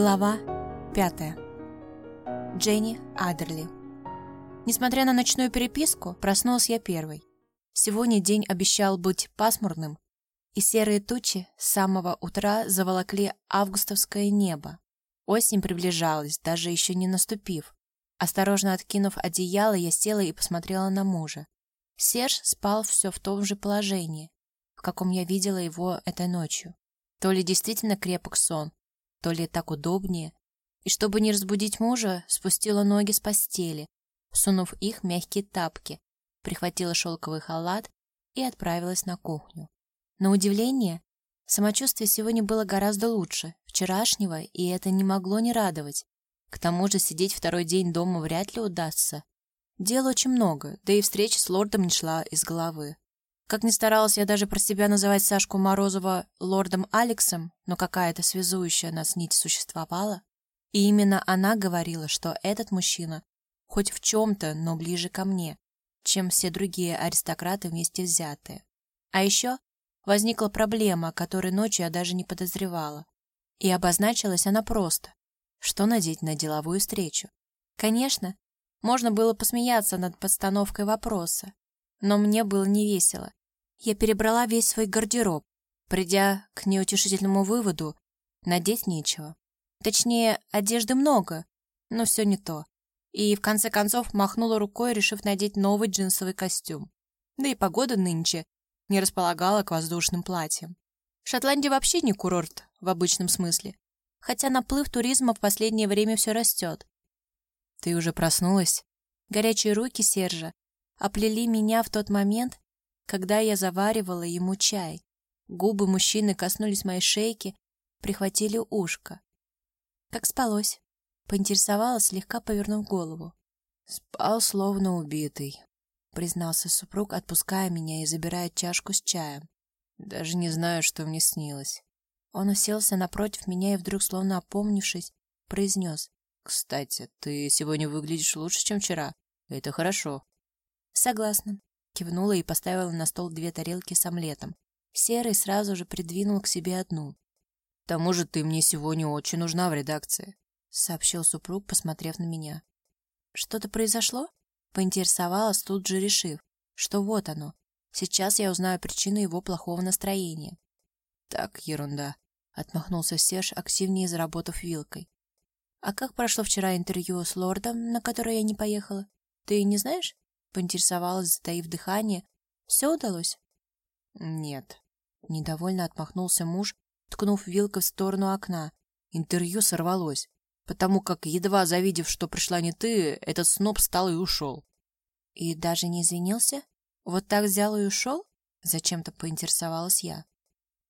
Глава пятая. Дженни Адерли. Несмотря на ночную переписку, проснулась я первой. Сегодня день обещал быть пасмурным, и серые тучи с самого утра заволокли августовское небо. Осень приближалась, даже еще не наступив. Осторожно откинув одеяло, я села и посмотрела на мужа. Серж спал все в том же положении, в каком я видела его этой ночью. То ли действительно крепок сон, то ли так удобнее. И чтобы не разбудить мужа, спустила ноги с постели, сунув их в мягкие тапки, прихватила шелковый халат и отправилась на кухню. На удивление, самочувствие сегодня было гораздо лучше вчерашнего, и это не могло не радовать. К тому же сидеть второй день дома вряд ли удастся. Дел очень много, да и встреча с лордом не шла из головы. Как ни старалась я даже про себя называть Сашку Морозова лордом Алексом, но какая-то связующая нас нить существовала. И именно она говорила, что этот мужчина хоть в чем-то, но ближе ко мне, чем все другие аристократы вместе взятые. А еще возникла проблема, о которой ночью я даже не подозревала. И обозначилась она просто. Что надеть на деловую встречу? Конечно, можно было посмеяться над постановкой вопроса, но мне было не весело. Я перебрала весь свой гардероб, придя к неутешительному выводу, надеть нечего. Точнее, одежды много, но все не то. И в конце концов махнула рукой, решив надеть новый джинсовый костюм. Да и погода нынче не располагала к воздушным платьям. Шотландия вообще не курорт в обычном смысле, хотя наплыв туризма в последнее время все растет. Ты уже проснулась? Горячие руки Сержа оплели меня в тот момент, когда я заваривала ему чай. Губы мужчины коснулись моей шейки, прихватили ушко. Как спалось? Поинтересовалась, слегка повернув голову. Спал словно убитый, признался супруг, отпуская меня и забирая чашку с чаем. Даже не знаю, что мне снилось. Он уселся напротив меня и вдруг, словно опомнившись, произнес. «Кстати, ты сегодня выглядишь лучше, чем вчера. Это хорошо». «Согласна кивнула и поставила на стол две тарелки с омлетом. Серый сразу же придвинул к себе одну. «К тому же ты мне сегодня очень нужна в редакции», — сообщил супруг, посмотрев на меня. «Что-то произошло?» — поинтересовалась, тут же решив, что вот оно. Сейчас я узнаю причину его плохого настроения. «Так, ерунда», — отмахнулся Серж, активнее заработав вилкой. «А как прошло вчера интервью с лордом, на которое я не поехала? Ты не знаешь?» Поинтересовалась, затаив дыхание. Все удалось? Нет. Недовольно отмахнулся муж, ткнув вилкой в сторону окна. Интервью сорвалось, потому как, едва завидев, что пришла не ты, этот сноб встал и ушел. И даже не извинился? Вот так взял и ушел? Зачем-то поинтересовалась я.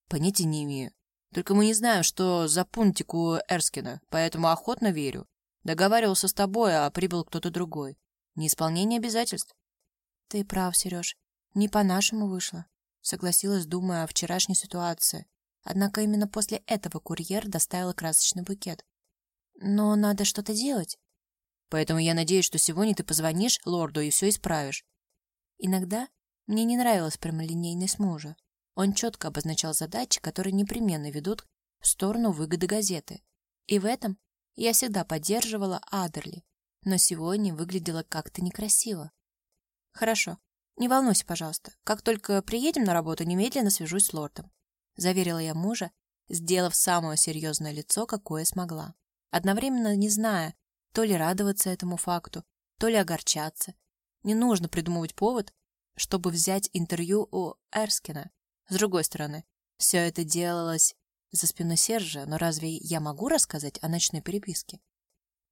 Понятия не имею. Только мы не знаем, что за пунктик у Эрскина, поэтому охотно верю. Договаривался с тобой, а прибыл кто-то другой. Неисполнение обязательств. Ты прав, Сереж. Не по-нашему вышло. Согласилась, думая о вчерашней ситуации. Однако именно после этого курьер доставил красочный букет. Но надо что-то делать. Поэтому я надеюсь, что сегодня ты позвонишь лорду и все исправишь. Иногда мне не нравилась прямолинейность мужа. Он четко обозначал задачи, которые непременно ведут в сторону выгоды газеты. И в этом я всегда поддерживала Адерли, но сегодня выглядела как-то некрасиво. Хорошо. Не волнуйся, пожалуйста. Как только приедем на работу, немедленно свяжусь с лордом, заверила я мужа, сделав самое серьезное лицо, какое смогла. Одновременно не зная, то ли радоваться этому факту, то ли огорчаться. Не нужно придумывать повод, чтобы взять интервью у Эрскина. С другой стороны, все это делалось за спиной Сержа, но разве я могу рассказать о ночной переписке?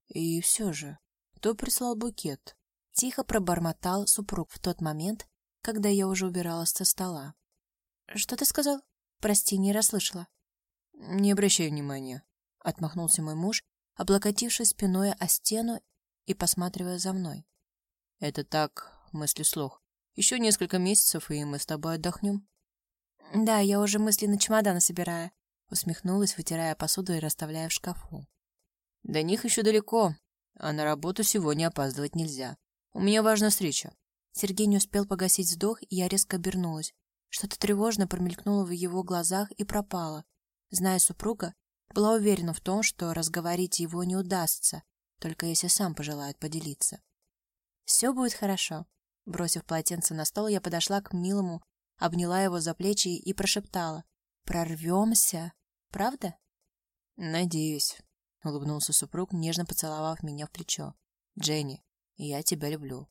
И все же, кто прислал букет? Тихо пробормотал супруг в тот момент, когда я уже убиралась со стола. Что ты сказал? Прости, не расслышала. Не обращай внимания, отмахнулся мой муж, облокотившись спиной о стену и посматривая за мной. Это так, мысли слух. Еще несколько месяцев, и мы с тобой отдохнем. Да, я уже мысленно чемоданы собираю, усмехнулась, вытирая посуду и расставляя в шкафу. До них еще далеко, а на работу сегодня опаздывать нельзя. У меня важная встреча. Сергей не успел погасить вздох, и я резко обернулась. Что-то тревожно промелькнуло в его глазах и пропало. Зная супруга, была уверена в том, что разговорить его не удастся, только если сам пожелает поделиться. «Все будет хорошо». Бросив полотенце на стол, я подошла к милому, обняла его за плечи и прошептала. «Прорвемся, правда?» «Надеюсь», — улыбнулся супруг, нежно поцеловав меня в плечо. «Дженни, я тебя люблю».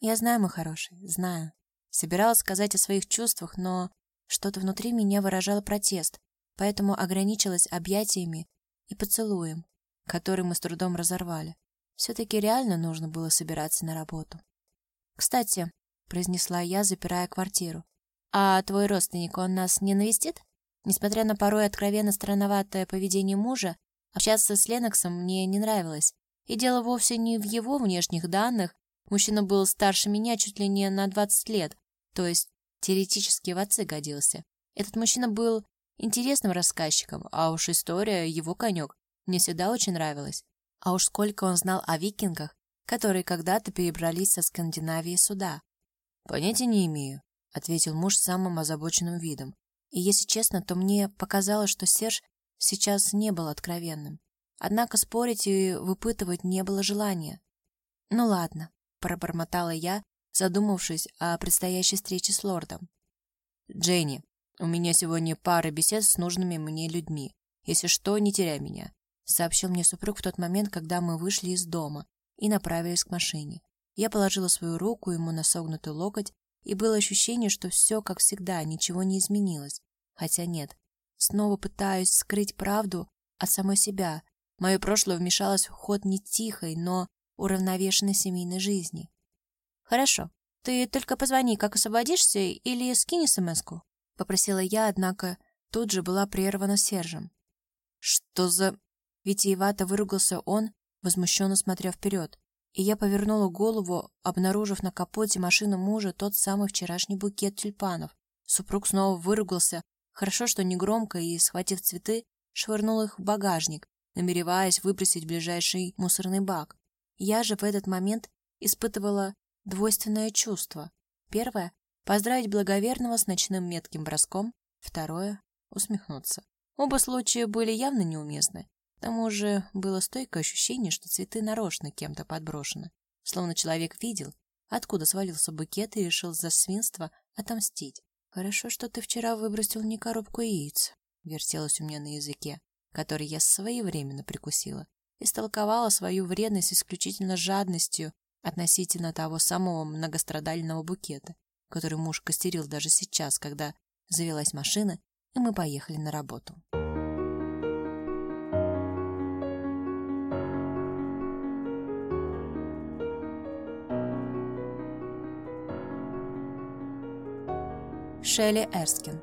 «Я знаю, мой хороший, знаю». Собиралась сказать о своих чувствах, но что-то внутри меня выражало протест, поэтому ограничилась объятиями и поцелуем, который мы с трудом разорвали. Все-таки реально нужно было собираться на работу. «Кстати», — произнесла я, запирая квартиру, «а твой родственник, он нас не навестит?» Несмотря на порой откровенно странноватое поведение мужа, общаться с Леноксом мне не нравилось. И дело вовсе не в его внешних данных. Мужчина был старше меня чуть ли не на 20 лет, то есть теоретически в отцы годился. Этот мужчина был интересным рассказчиком, а уж история его конек. Мне всегда очень нравилась. А уж сколько он знал о викингах, которые когда-то перебрались со Скандинавии сюда. «Понятия не имею», — ответил муж самым озабоченным видом. И если честно, то мне показалось, что Серж сейчас не был откровенным. Однако спорить и выпытывать не было желания. «Ну ладно», — пробормотала я, задумавшись о предстоящей встрече с лордом. «Дженни, у меня сегодня пара бесед с нужными мне людьми. Если что, не теряй меня», — сообщил мне супруг в тот момент, когда мы вышли из дома и направились к машине. Я положила свою руку ему на согнутый локоть, и было ощущение, что все как всегда, ничего не изменилось. Хотя нет, снова пытаюсь скрыть правду от самой себя. Мое прошлое вмешалось в ход не тихой, но уравновешенной семейной жизни. «Хорошо, ты только позвони, как освободишься, или скинь смс-ку», — попросила я, однако тут же была прервана Сержем. «Что за...» Витиевато выругался он, возмущенно смотря вперед, и я повернула голову, обнаружив на капоте машины мужа тот самый вчерашний букет тюльпанов. Супруг снова выругался, хорошо, что не громко, и, схватив цветы, швырнул их в багажник, намереваясь выбросить ближайший мусорный бак. Я же в этот момент испытывала двойственное чувство. Первое — поздравить благоверного с ночным метким броском. Второе — усмехнуться. Оба случая были явно неуместны. К тому же было стойкое ощущение, что цветы нарочно кем-то подброшены. Словно человек видел, откуда свалился букет и решил за свинство отомстить. «Хорошо, что ты вчера выбросил не коробку яиц», — вертелось у меня на языке, который я своевременно прикусила, истолковала свою вредность исключительно жадностью относительно того самого многострадального букета, который муж костерил даже сейчас, когда завелась машина, и мы поехали на работу. Шелли Эрскин.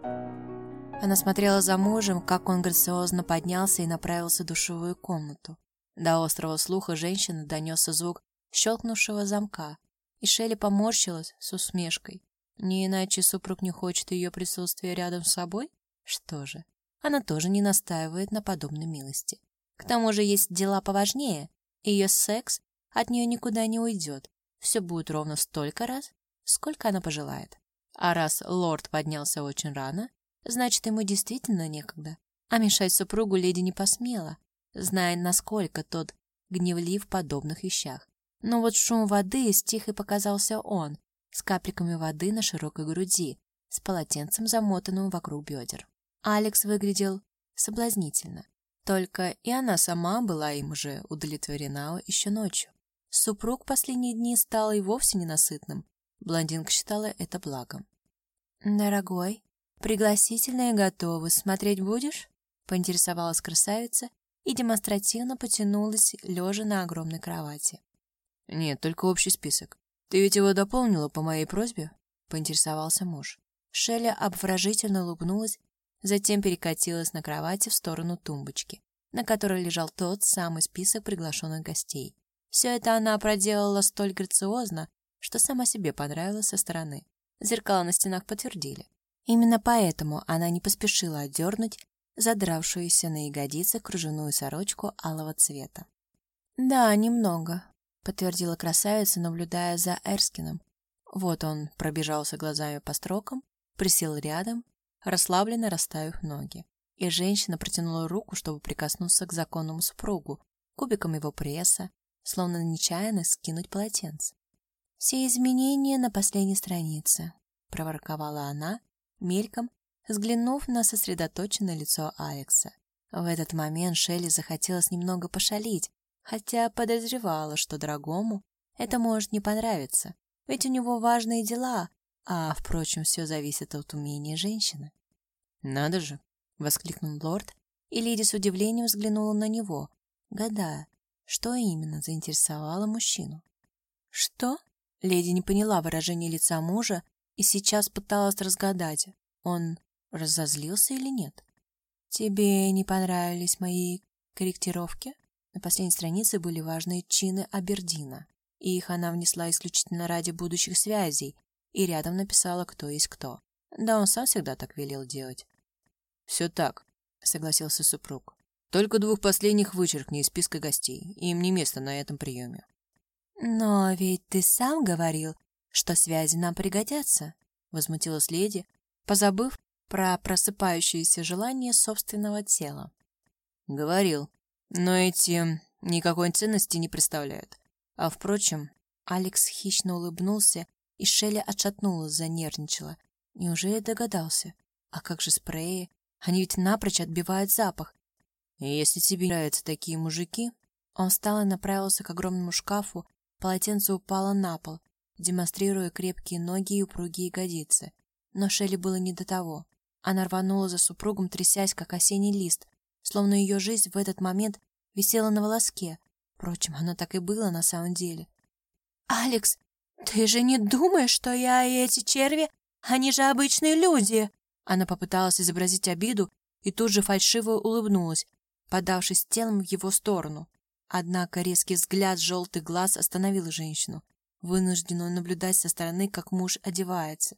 Она смотрела за мужем, как он грациозно поднялся и направился в душевую комнату. До острого слуха женщины донесся звук щелкнувшего замка, и Шелли поморщилась с усмешкой. Не иначе супруг не хочет ее присутствия рядом с собой? Что же, она тоже не настаивает на подобной милости. К тому же есть дела поважнее, ее секс от нее никуда не уйдет. Все будет ровно столько раз, сколько она пожелает. А раз лорд поднялся очень рано, значит, ему действительно некогда. А мешать супругу леди не посмела, зная, насколько тот гневлив в подобных вещах. Но вот шум воды стих и показался он, с капельками воды на широкой груди, с полотенцем, замотанным вокруг бедер. Алекс выглядел соблазнительно. Только и она сама была им уже удовлетворена еще ночью. Супруг последние дни стал и вовсе ненасытным, Блондинка считала это благом. «Дорогой, пригласительные готовы. Смотреть будешь?» — поинтересовалась красавица и демонстративно потянулась, лежа на огромной кровати. «Нет, только общий список. Ты ведь его дополнила по моей просьбе?» — поинтересовался муж. Шеля обворожительно улыбнулась, затем перекатилась на кровати в сторону тумбочки, на которой лежал тот самый список приглашенных гостей. Все это она проделала столь грациозно, что сама себе понравилось со стороны. Зеркала на стенах подтвердили. Именно поэтому она не поспешила отдернуть задравшуюся на ягодицы кружевную сорочку алого цвета. «Да, немного», — подтвердила красавица, наблюдая за Эрскином. Вот он пробежался глазами по строкам, присел рядом, расслабленно расставив ноги. и женщина протянула руку, чтобы прикоснуться к законному супругу, кубиком его пресса, словно нечаянно скинуть полотенце. «Все изменения на последней странице», — проворковала она, мельком, взглянув на сосредоточенное лицо Алекса. В этот момент Шелли захотелось немного пошалить, хотя подозревала, что дорогому это может не понравиться, ведь у него важные дела, а, впрочем, все зависит от умения женщины. «Надо же!» — воскликнул лорд, и леди с удивлением взглянула на него, гадая, что именно заинтересовало мужчину. «Что?» — леди не поняла выражение лица мужа и сейчас пыталась разгадать, он разозлился или нет. «Тебе не понравились мои корректировки?» На последней странице были важные чины Абердина, и их она внесла исключительно ради будущих связей, и рядом написала, кто есть кто. Да он сам всегда так велел делать. «Все так», — согласился супруг. «Только двух последних вычеркни из списка гостей, им не место на этом приеме». «Но ведь ты сам говорил, что связи нам пригодятся», — возмутилась леди, позабыв про просыпающееся желание собственного тела. «Говорил», но эти никакой ценности не представляют. А впрочем, Алекс хищно улыбнулся, и Шелли отшатнулась, занервничала. Неужели догадался? А как же спреи? Они ведь напрочь отбивают запах. Если тебе нравятся такие мужики... Он встал и направился к огромному шкафу, полотенце упало на пол, демонстрируя крепкие ноги и упругие ягодицы. Но Шелли было не до того. Она рванула за супругом, трясясь, как осенний лист, словно ее жизнь в этот момент висела на волоске. Впрочем, она так и было на самом деле. «Алекс, ты же не думаешь, что я и эти черви, они же обычные люди?» Она попыталась изобразить обиду и тут же фальшиво улыбнулась, подавшись телом в его сторону. Однако резкий взгляд желтых глаз остановил женщину, вынужденную наблюдать со стороны, как муж одевается.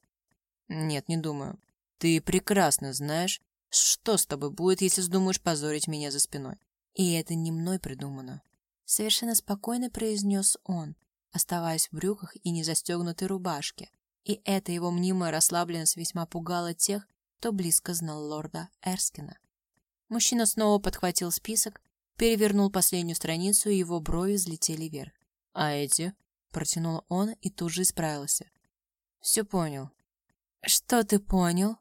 «Нет, не думаю. Ты прекрасно знаешь, что с тобой будет, если вздумаешь позорить меня за спиной? И это не мной придумано. Совершенно спокойно произнес он, оставаясь в брюках и незастегнутой рубашке. И эта его мнимая расслабленность весьма пугала тех, кто близко знал лорда Эрскина. Мужчина снова подхватил список, перевернул последнюю страницу, и его брови взлетели вверх. «А эти?» — протянул он и тут же исправился. «Все понял». «Что ты понял?»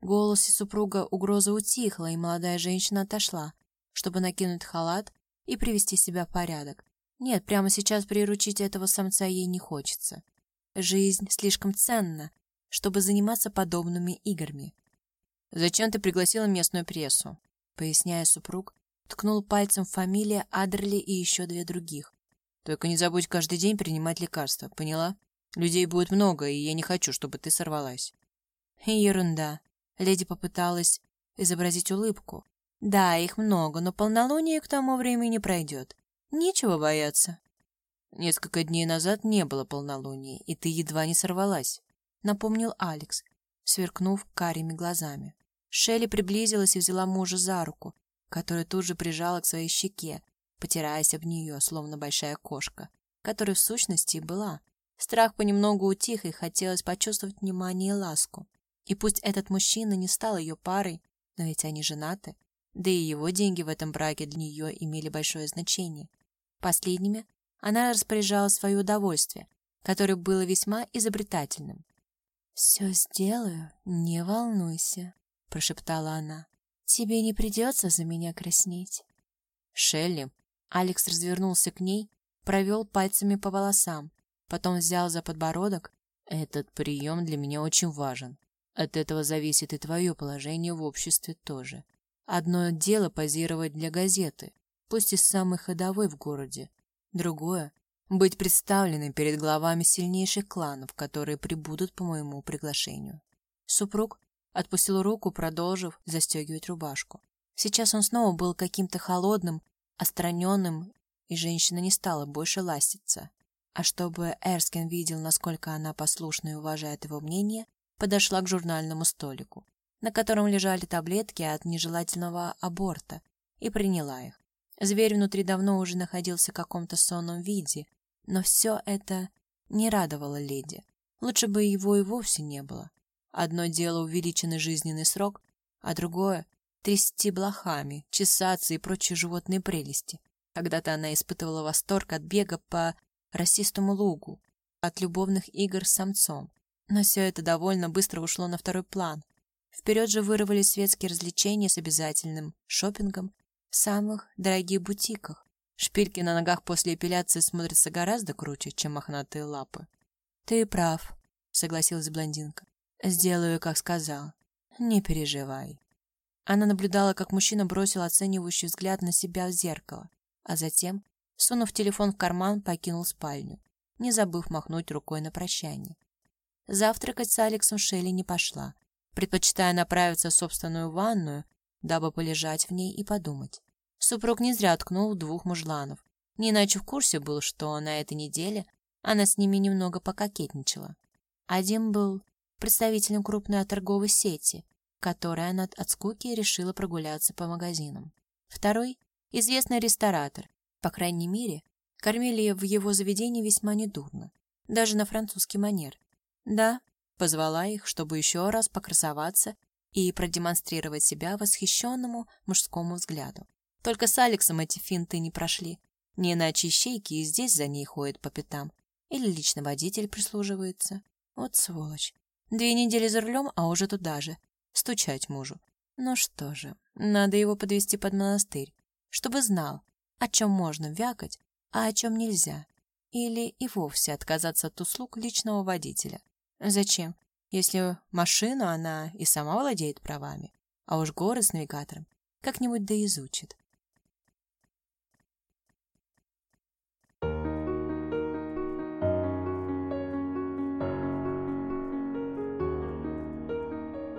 В голосе супруга угроза утихла, и молодая женщина отошла, чтобы накинуть халат и привести себя в порядок. Нет, прямо сейчас приручить этого самца ей не хочется. Жизнь слишком ценна, чтобы заниматься подобными играми. «Зачем ты пригласила местную прессу?» Поясняя супруг, ткнул пальцем в фамилии Адерли и еще две других. «Только не забудь каждый день принимать лекарства, поняла? Людей будет много, и я не хочу, чтобы ты сорвалась». «Ерунда», Леди попыталась изобразить улыбку. Да, их много, но полнолуние к тому времени пройдет. Нечего бояться. Несколько дней назад не было полнолуния, и ты едва не сорвалась, напомнил Алекс, сверкнув карими глазами. Шелли приблизилась и взяла мужа за руку, которую тут же прижала к своей щеке, потираясь об нее, словно большая кошка, которая в сущности была. Страх понемногу утих, и хотелось почувствовать внимание и ласку. И пусть этот мужчина не стал ее парой, но ведь они женаты, да и его деньги в этом браке для нее имели большое значение. Последними она распоряжала свое удовольствие, которое было весьма изобретательным. «Все сделаю, не волнуйся», — прошептала она. «Тебе не придется за меня краснеть». «Шелли», Алекс развернулся к ней, провел пальцами по волосам, потом взял за подбородок. «Этот прием для меня очень важен. От этого зависит и твое положение в обществе тоже. Одно дело позировать для газеты, пусть и самой ходовой в городе. Другое — быть представленным перед главами сильнейших кланов, которые прибудут по моему приглашению. Супруг отпустил руку, продолжив застегивать рубашку. Сейчас он снова был каким-то холодным, остраненным, и женщина не стала больше ластиться. А чтобы Эрскин видел, насколько она послушна и уважает его мнение, подошла к журнальному столику, на котором лежали таблетки от нежелательного аборта, и приняла их. Зверь внутри давно уже находился в каком-то сонном виде, но все это не радовало леди. Лучше бы его и вовсе не было. Одно дело увеличенный жизненный срок, а другое трясти блохами, чесаться и прочие животные прелести. Когда-то она испытывала восторг от бега по росистому лугу, от любовных игр с самцом. Но все это довольно быстро ушло на второй план. Вперед же вырвались светские развлечения с обязательным шопингом в самых дорогих бутиках. Шпильки на ногах после эпиляции смотрятся гораздо круче, чем мохнатые лапы. «Ты прав», — согласилась блондинка. «Сделаю, как сказал. Не переживай». Она наблюдала, как мужчина бросил оценивающий взгляд на себя в зеркало а затем, сунув телефон в карман, покинул спальню, не забыв махнуть рукой на прощание. Завтракать с Алексом Шелли не пошла, предпочитая направиться в собственную ванную, дабы полежать в ней и подумать. Супруг не зря ткнул двух мужланов, не иначе в курсе был, что на этой неделе она с ними немного пококетничала. Один был представителем крупной торговой сети, которая она от скуки решила прогуляться по магазинам. Второй известный ресторатор. По крайней мере, кормили в его заведении весьма недурно, даже на французский манер. Да, позвала их, чтобы еще раз покрасоваться и продемонстрировать себя восхищенному мужскому взгляду. Только с Алексом эти финты не прошли. Не иначе ищейки и здесь за ней ходят по пятам. Или лично водитель прислуживается. Вот сволочь. Две недели за рулем, а уже туда же. Стучать мужу. Ну что же, надо его подвести под монастырь чтобы знал, о чем можно вякать, а о чем нельзя. Или и вовсе отказаться от услуг личного водителя. Зачем, если машину она и сама владеет правами, а уж город с навигатором как-нибудь да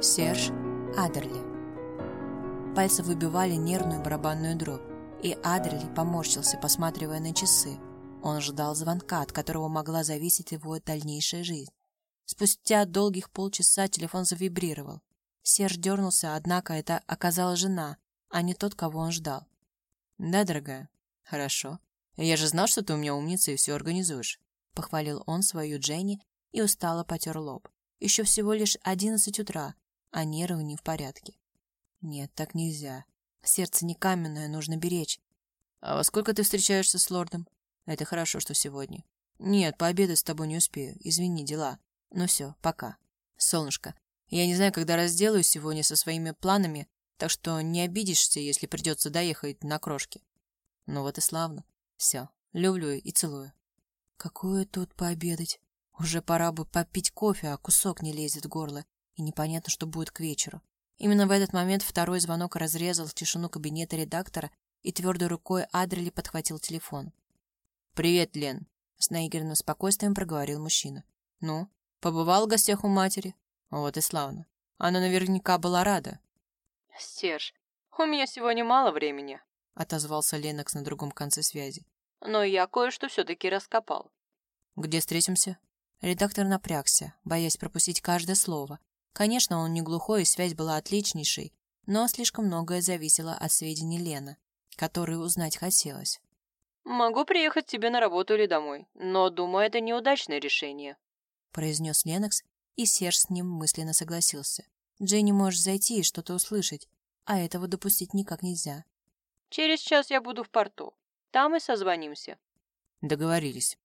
Серж Адерли Пальцы выбивали нервную барабанную дробь, и Адрели поморщился, посматривая на часы. Он ждал звонка, от которого могла зависеть его дальнейшая жизнь. Спустя долгих полчаса телефон завибрировал. Серж дернулся, однако это оказалась жена, а не тот, кого он ждал. «Да, дорогая?» «Хорошо. Я же знал, что ты у меня умница и все организуешь», — похвалил он свою Дженни и устало потер лоб. Еще всего лишь одиннадцать утра, а нервы не в порядке. Нет, так нельзя. Сердце не каменное, нужно беречь. А во сколько ты встречаешься с лордом? Это хорошо, что сегодня. Нет, пообедать с тобой не успею. Извини, дела. Ну все, пока. Солнышко, я не знаю, когда разделаюсь сегодня со своими планами, так что не обидишься, если придется доехать на крошке. Ну вот и славно. Все, люблю и целую. Какое тут пообедать? Уже пора бы попить кофе, а кусок не лезет в горло, и непонятно, что будет к вечеру. Именно в этот момент второй звонок разрезал тишину кабинета редактора, и твердой рукой Адрели подхватил телефон. «Привет, Лен», — с наигранным спокойствием проговорил мужчина. «Ну, побывал в гостях у матери?» «Вот и славно. Она наверняка была рада». «Серж, у меня сегодня мало времени», — отозвался Ленокс на другом конце связи. «Но я кое-что все-таки раскопал». «Где встретимся?» Редактор напрягся, боясь пропустить каждое слово, Конечно, он не глухой, и связь была отличнейшей, но слишком многое зависело от сведений Лены, которые узнать хотелось. «Могу приехать тебе на работу или домой, но, думаю, это неудачное решение», произнес Ленокс, и Серж с ним мысленно согласился. Дженни может зайти и что-то услышать, а этого допустить никак нельзя. «Через час я буду в порту. Там и созвонимся». Договорились.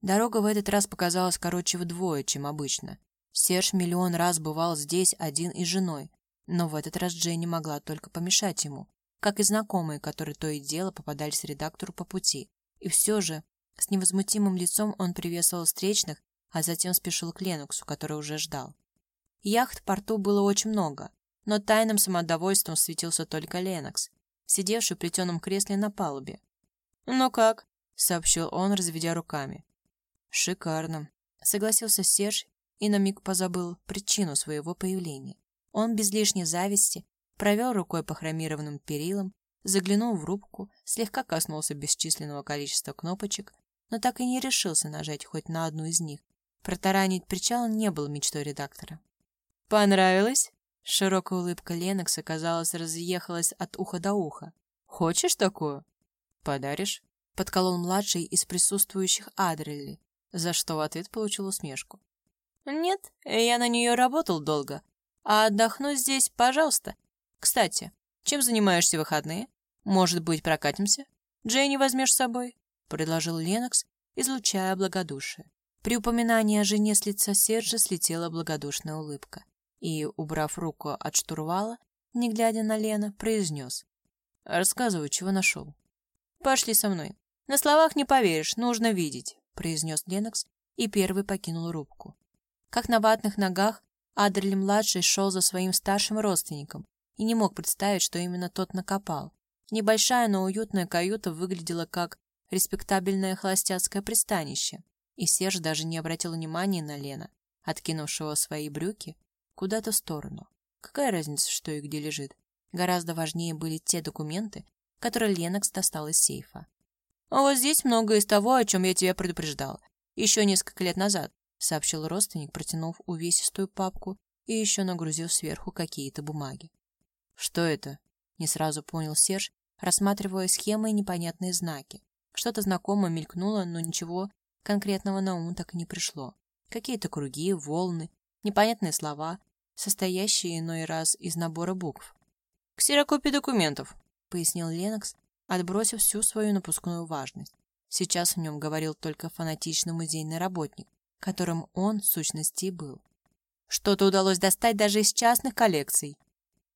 Дорога в этот раз показалась короче вдвое, чем обычно. Серж миллион раз бывал здесь один и с женой, но в этот раз Дженни могла только помешать ему, как и знакомые, которые то и дело попадались редактору по пути. И все же, с невозмутимым лицом он приветствовал встречных, а затем спешил к Леноксу, который уже ждал. Яхт в порту было очень много, но тайным самодовольством светился только Ленокс, сидевший в плетеном кресле на палубе. «Ну как?» — сообщил он, разведя руками. «Шикарно», — согласился Серж и на миг позабыл причину своего появления. Он без лишней зависти провел рукой по хромированным перилам, заглянул в рубку, слегка коснулся бесчисленного количества кнопочек, но так и не решился нажать хоть на одну из них. Протаранить причал не был мечтой редактора. «Понравилось?» Широкая улыбка Ленокса, казалось, разъехалась от уха до уха. «Хочешь такую?» «Подаришь?» Подколол младший из присутствующих Адрелли, за что в ответ получил усмешку. Нет, я на нее работал долго. А отдохну здесь, пожалуйста. Кстати, Чем занимаешься в выходные? Может быть, прокатимся? Дженни возьмешь с собой?» — предложил Ленокс, излучая благодушие. При упоминании о жене с лица Сержа слетела благодушная улыбка. И, убрав руку от штурвала, не глядя на Лена, произнес. «Рассказывай, чего нашел». «Пошли со мной. На словах не поверишь, нужно видеть», — произнес Ленокс и первый покинул рубку. Как на ватных ногах, Адерли-младший шел за своим старшим родственником и не мог представить, что именно тот накопал. Небольшая, но уютная каюта выглядела как респектабельное холостяцкое пристанище, и Серж даже не обратил внимания на Лена, откинувшего свои брюки куда-то в сторону. Какая разница, что и где лежит? Гораздо важнее были те документы, которые Ленокс достал из сейфа. «А вот здесь многое из того, о чем я тебя предупреждал. Еще несколько лет назад», — сообщил родственник, протянув увесистую папку и еще нагрузив сверху какие-то бумаги. «Что это?» — не сразу понял Серж, рассматривая схемы и непонятные знаки. Что-то знакомое мелькнуло, но ничего конкретного на ум так и не пришло. Какие-то круги, волны, непонятные слова, состоящие иной раз из набора букв. «Ксерокопия документов», — пояснил Ленокс, отбросив всю свою напускную важность. Сейчас в нем говорил только фанатичный музейный работник, которым он, в сущности, был. Что-то удалось достать даже из частных коллекций.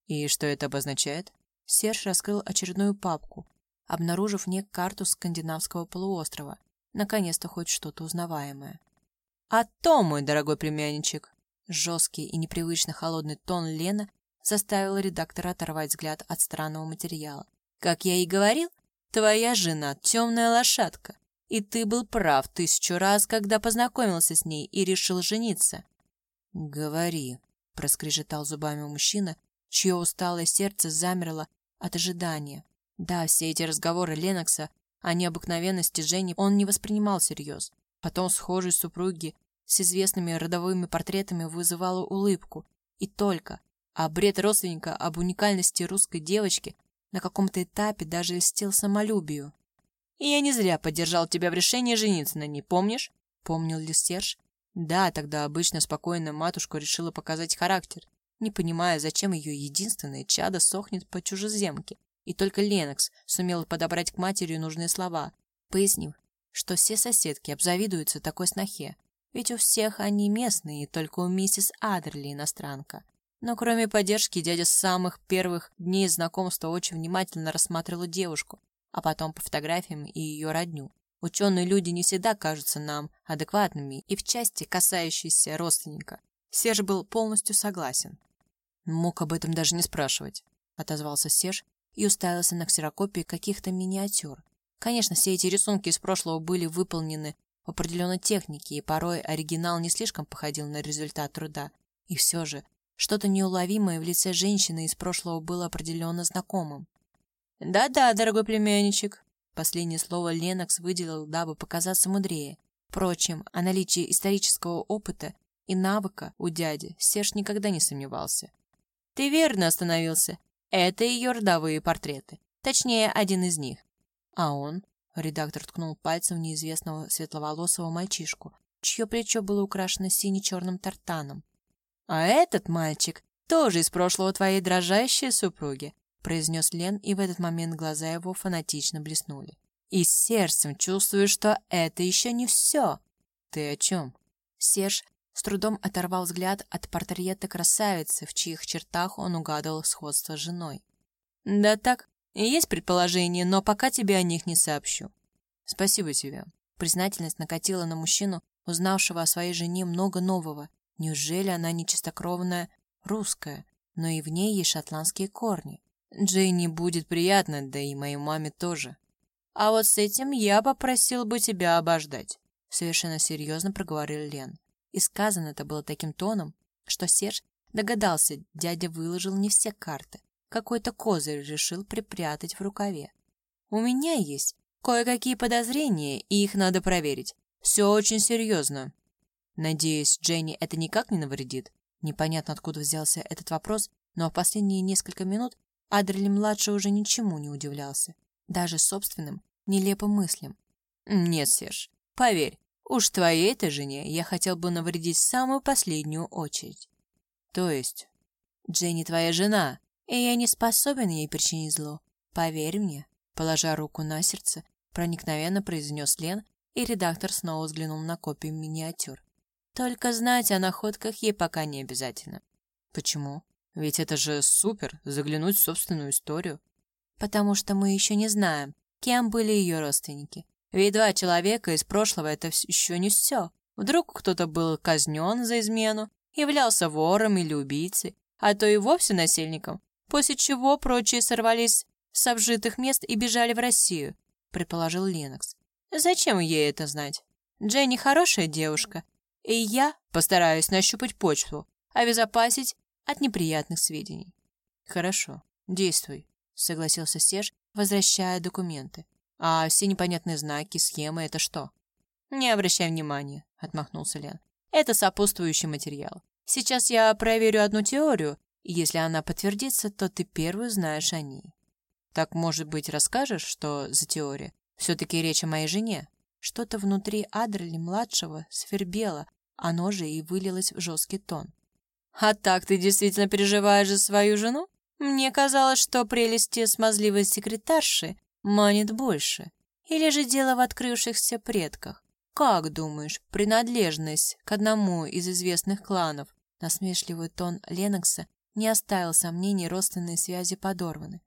И что это обозначает? Серж раскрыл очередную папку, обнаружив не карту скандинавского полуострова. Наконец-то хоть что-то узнаваемое. «А то, мой дорогой племянничек!» Жесткий и непривычно холодный тон Лена заставил редактора оторвать взгляд от странного материала. «Как я и говорил, твоя жена — темная лошадка, и ты был прав тысячу раз, когда познакомился с ней и решил жениться». «Говори», — проскрежетал зубами мужчина, чье усталое сердце замерло от ожидания. Да, все эти разговоры Ленокса о необыкновенности Жени он не воспринимал всерьез. Потом схожесть супруги с известными родовыми портретами вызывала улыбку. И только. А бред родственника об уникальности русской девочки на каком-то этапе даже льстил самолюбию. «И я не зря поддержал тебя в решении жениться на ней, помнишь?» Помнил ли Серж? Да, тогда обычно спокойная матушка решила показать характер не понимая, зачем ее единственное чадо сохнет по чужеземке. И только Ленокс сумел подобрать к матери нужные слова, пояснив, что все соседки обзавидуются такой снохе, ведь у всех они местные, только у миссис Адерли иностранка. Но кроме поддержки, дядя с самых первых дней знакомства очень внимательно рассматривал девушку, а потом по фотографиям и ее родню. Ученые люди не всегда кажутся нам адекватными и в части, касающейся родственника. Серж был полностью согласен. Мог об этом даже не спрашивать, отозвался Серж и уставился на ксерокопии каких-то миниатюр. Конечно, все эти рисунки из прошлого были выполнены в определенной технике, и порой оригинал не слишком походил на результат труда. И все же, что-то неуловимое в лице женщины из прошлого было определенно знакомым. «Да-да, дорогой племянничек», — последнее слово Ленокс выделил, дабы показаться мудрее. Впрочем, о наличии исторического опыта и навыка у дяди Серж никогда не сомневался. Ты верно остановился. Это ее родовые портреты. Точнее, один из них. А он? Редактор ткнул пальцем в неизвестного светловолосого мальчишку, чье плечо было украшено сине-черным тартаном. А этот мальчик тоже из прошлого твоей дрожащей супруги, произнес Лен, и в этот момент глаза его фанатично блеснули. И сердцем чувствую, что это еще не все. Ты о чем? Серж с трудом оторвал взгляд от портрета красавицы, в чьих чертах он угадывал сходство с женой. «Да так, есть предположения, но пока тебе о них не сообщу». «Спасибо тебе». Признательность накатила на мужчину, узнавшего о своей жене много нового. Неужели она не чистокровная русская, но и в ней есть шотландские корни? Джейни будет приятно, да и моей маме тоже. А вот с этим я попросил бы тебя обождать, совершенно серьезно проговорил Лен. И сказано это было таким тоном, что Серж догадался, дядя выложил не все карты. Какой-то козырь решил припрятать в рукаве. «У меня есть кое-какие подозрения, и их надо проверить. Все очень серьезно». Надеюсь, Дженни это никак не навредит. Непонятно, откуда взялся этот вопрос, но в последние несколько минут Адрели-младший уже ничему не удивлялся. Даже собственным, нелепым мыслям. «Нет, Серж, поверь, Уж твоей-то жене я хотел бы навредить в самую последнюю очередь. То есть, Дженни твоя жена, и я не способен ей причинить зло. Поверь мне, положа руку на сердце, проникновенно произнес Лен, и редактор снова взглянул на копии миниатюр. Только знать о находках ей пока не обязательно. Почему? Ведь это же супер, заглянуть в собственную историю. Потому что мы еще не знаем, кем были ее родственники. Ведь два человека из прошлого — это еще не все. Вдруг кто-то был казнен за измену, являлся вором или убийцей, а то и вовсе насильником, после чего прочие сорвались с обжитых мест и бежали в Россию, предположил Ленокс. Зачем ей это знать? Дженни хорошая девушка, и я постараюсь нащупать почву, обезопасить от неприятных сведений. Хорошо, действуй, согласился Серж, возвращая документы. А все непонятные знаки, схемы — это что? Не обращай внимания, отмахнулся Лен. Это сопутствующий материал. Сейчас я проверю одну теорию, и если она подтвердится, то ты первый знаешь о ней. Так, может быть, расскажешь, что за теория? Все-таки речь о моей жене. Что-то внутри Адрели-младшего свербело, оно же и вылилось в жесткий тон. «А так ты действительно переживаешь за свою жену? Мне казалось, что прелести смазливой секретарши манит больше. Или же дело в открывшихся предках? Как думаешь, принадлежность к одному из известных кланов?» Насмешливый тон Ленокса не оставил сомнений, родственные связи подорваны.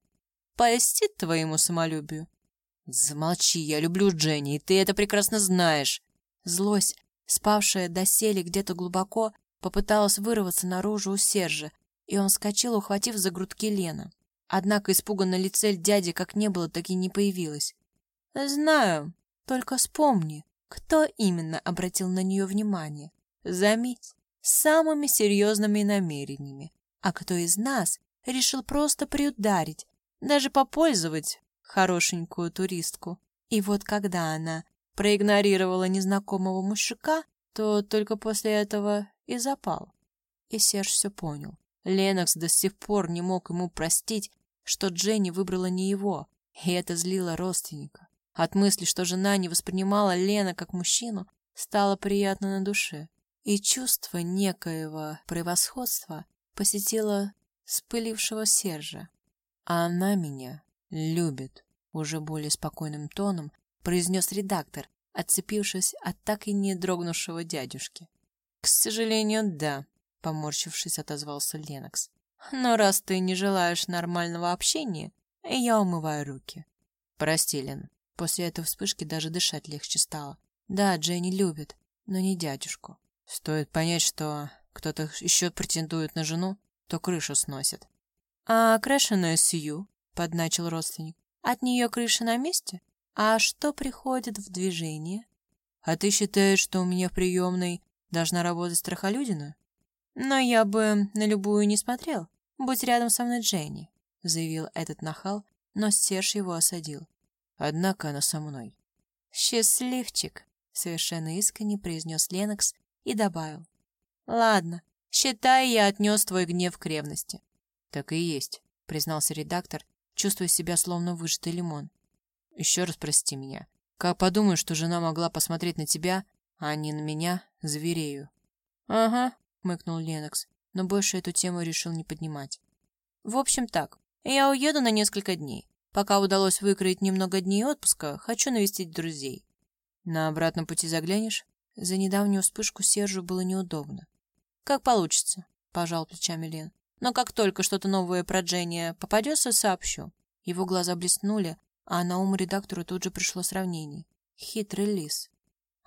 «Поястит твоему самолюбию?» «Замолчи, я люблю Дженни, и ты это прекрасно знаешь!» Злость, спавшая доселе где-то глубоко, попыталась вырваться наружу у Сержа, и он вскочил, ухватив за грудки Лена. Однако испуганно лице дяди как не было, так и не появилось. «Знаю, только вспомни, кто именно обратил на нее внимание. Заметь, с самыми серьезными намерениями. А кто из нас решил просто приударить, даже попользовать хорошенькую туристку. И вот когда она проигнорировала незнакомого мужика, то только после этого и запал. И Серж все понял. Ленокс до сих пор не мог ему простить, что Дженни выбрала не его, и это злило родственника. От мысли, что жена не воспринимала Лена как мужчину, стало приятно на душе, и чувство некоего превосходства посетило спылившего Сержа. «А она меня любит», — уже более спокойным тоном произнес редактор, отцепившись от так и не дрогнувшего дядюшки. «К сожалению, да», — поморщившись, отозвался Ленокс. «Но раз ты не желаешь нормального общения, я умываю руки». «Прости, Лен». После этой вспышки даже дышать легче стало. Да, Дженни любит, но не дядюшку. Стоит понять, что кто-то еще претендует на жену, то крышу сносит. «А крашеная Сью?» — подначил родственник. «От нее крыша на месте? А что приходит в движение?» «А ты считаешь, что у меня в приемной должна работать страхолюдина?» «Но я бы на любую не смотрел. Будь рядом со мной Дженни», — заявил этот нахал, но Серж его осадил. «Однако она со мной». «Счастливчик», — совершенно искренне произнес Ленокс и добавил. «Ладно, считай, я отнес твой гнев к ревности». «Так и есть», — признался редактор, чувствуя себя словно выжатый лимон. «Еще раз прости меня. Как подумаю, что жена могла посмотреть на тебя, а не на меня, зверею». «Ага», — мыкнул Ленокс, но больше эту тему решил не поднимать. «В общем так, я уеду на несколько дней. Пока удалось выкроить немного дней отпуска, хочу навестить друзей». «На обратном пути заглянешь?» За недавнюю вспышку Сержу было неудобно. «Как получится», — пожал плечами Лен. «Но как только что-то новое про Дженни попадется, сообщу». Его глаза блеснули, а на ум редактору тут же пришло сравнение. Хитрый лис.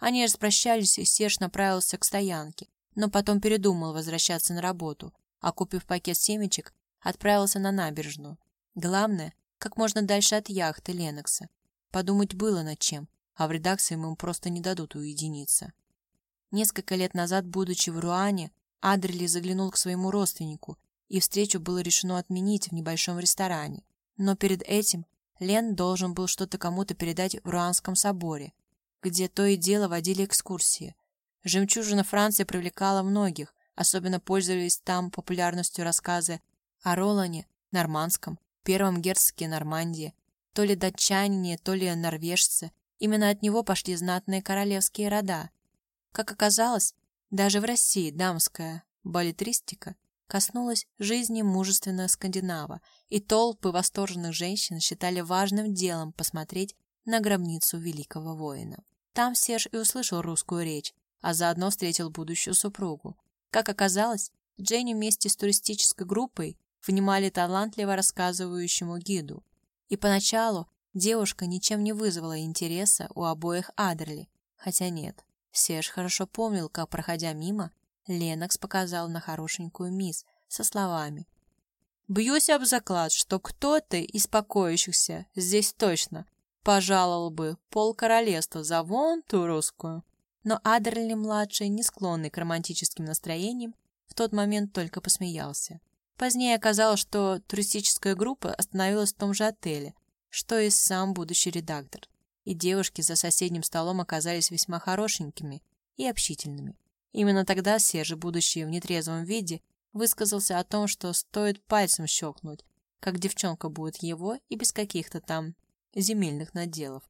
Они распрощались, и Серж направился к стоянке, но потом передумал возвращаться на работу, а, купив пакет семечек, отправился на набережную. Главное, как можно дальше от яхты Ленокса. Подумать было над чем, а в редакции ему просто не дадут уединиться. Несколько лет назад, будучи в Руане, Адрели заглянул к своему родственнику, и встречу было решено отменить в небольшом ресторане. Но перед этим Лен должен был что-то кому-то передать в Руанском соборе, где то и дело водили экскурсии. Жемчужина Франции привлекала многих, особенно пользовались там популярностью рассказы о Ролане, Нормандском, первом герцоге Нормандии. То ли датчане, то ли норвежцы. Именно от него пошли знатные королевские рода. Как оказалось, даже в России дамская балетристика, коснулась жизни мужественного скандинава, и толпы восторженных женщин считали важным делом посмотреть на гробницу великого воина. Там Серж и услышал русскую речь, а заодно встретил будущую супругу. Как оказалось, Дженни вместе с туристической группой внимали талантливо рассказывающему гиду. И поначалу девушка ничем не вызвала интереса у обоих Адерли, хотя нет. Серж хорошо помнил, как, проходя мимо, Ленокс показал на хорошенькую мисс со словами «Бьюсь об заклад, что кто-то из покоящихся здесь точно пожаловал бы пол королевства за вон ту русскую». Но Адерли-младший, не склонный к романтическим настроениям, в тот момент только посмеялся. Позднее оказалось, что туристическая группа остановилась в том же отеле, что и сам будущий редактор. И девушки за соседним столом оказались весьма хорошенькими и общительными. Именно тогда Сержи, будучи в нетрезвом виде, высказался о том, что стоит пальцем щелкнуть, как девчонка будет его и без каких-то там земельных наделов.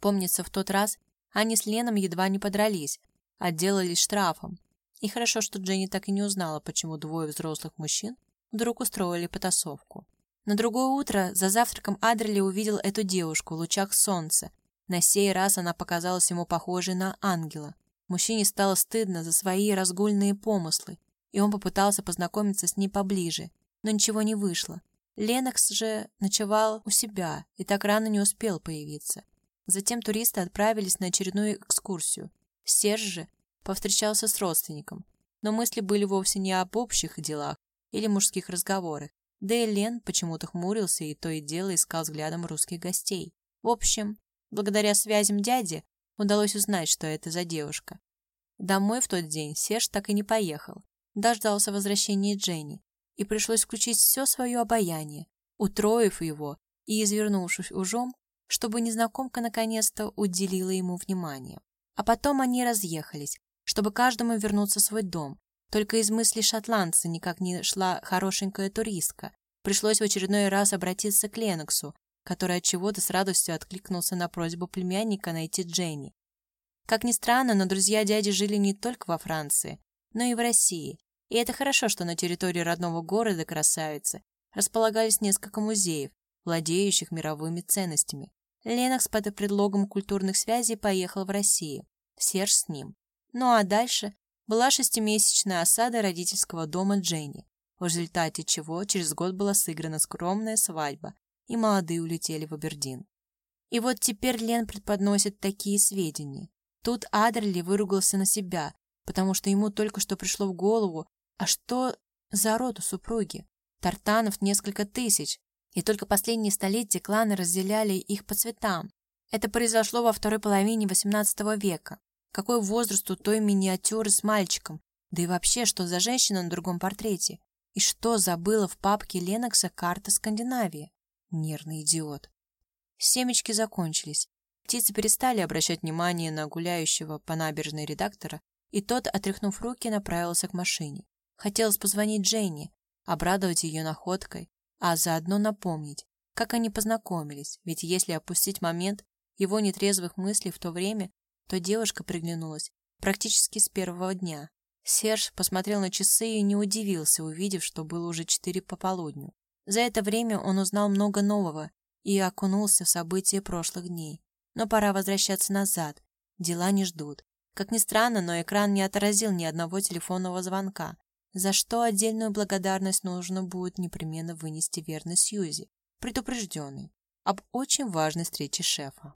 Помнится, в тот раз они с Леном едва не подрались, отделались штрафом. И хорошо, что Дженни так и не узнала, почему двое взрослых мужчин вдруг устроили потасовку. На другое утро за завтраком Адрели увидел эту девушку в лучах солнца. На сей раз она показалась ему похожей на ангела. Мужчине стало стыдно за свои разгульные помыслы, и он попытался познакомиться с ней поближе, но ничего не вышло. Ленокс же ночевал у себя и так рано не успел появиться. Затем туристы отправились на очередную экскурсию. Серж же повстречался с родственником, но мысли были вовсе не об общих делах или мужских разговорах. Да и Лен почему-то хмурился и то и дело искал взглядом русских гостей. В общем, благодаря связям дяди, удалось узнать, что это за девушка. Домой в тот день Серж так и не поехал. Дождался возвращения Дженни, и пришлось включить все свое обаяние, утроив его и извернувшись ужом, чтобы незнакомка наконец-то уделила ему внимание. А потом они разъехались, чтобы каждому вернуться в свой дом. Только из мысли шотландца никак не шла хорошенькая туристка. Пришлось в очередной раз обратиться к Леноксу, который от чего-то с радостью откликнулся на просьбу племянника найти Дженни. Как ни странно, но друзья дяди жили не только во Франции, но и в России. И это хорошо, что на территории родного города красавицы располагались несколько музеев, владеющих мировыми ценностями. Ленокс под предлогом культурных связей поехал в Россию. Серж с ним. Ну а дальше была шестимесячная осада родительского дома Дженни, в результате чего через год была сыграна скромная свадьба, и молодые улетели в Абердин. И вот теперь Лен преподносит такие сведения. Тут Адерли выругался на себя, потому что ему только что пришло в голову, а что за род у супруги? Тартанов несколько тысяч, и только последние столетия кланы разделяли их по цветам. Это произошло во второй половине XVIII века. Какой возраст у той миниатюры с мальчиком? Да и вообще, что за женщина на другом портрете? И что забыла в папке Ленокса карта Скандинавии? Нервный идиот. Семечки закончились. Птицы перестали обращать внимание на гуляющего по набережной редактора, и тот, отряхнув руки, направился к машине. Хотелось позвонить Дженни, обрадовать ее находкой, а заодно напомнить, как они познакомились, ведь если опустить момент его нетрезвых мыслей в то время, то девушка приглянулась практически с первого дня. Серж посмотрел на часы и не удивился, увидев, что было уже четыре пополудню. За это время он узнал много нового и окунулся в события прошлых дней. Но пора возвращаться назад. Дела не ждут. Как ни странно, но экран не отразил ни одного телефонного звонка, за что отдельную благодарность нужно будет непременно вынести верной Сьюзи, предупрежденный об очень важной встрече шефа.